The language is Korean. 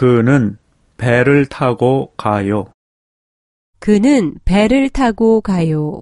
그는 배를 타고 가요. 그는 배를 타고 가요.